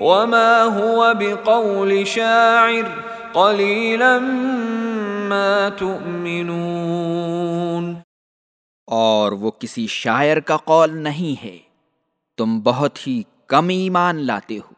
وما هو بقول شاعر قليلا ما تؤمنون۔ اور وہ کسی شاعر کا قول نہیں ہے۔ تم بہت ہی کم ایمان لاتے ہو۔